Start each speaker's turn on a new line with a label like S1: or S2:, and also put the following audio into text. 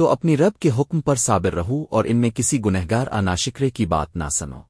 S1: تو اپنی رب کے حکم پر صابر رہو اور ان میں کسی گنہگار اناشکرے کی بات نہ سنو۔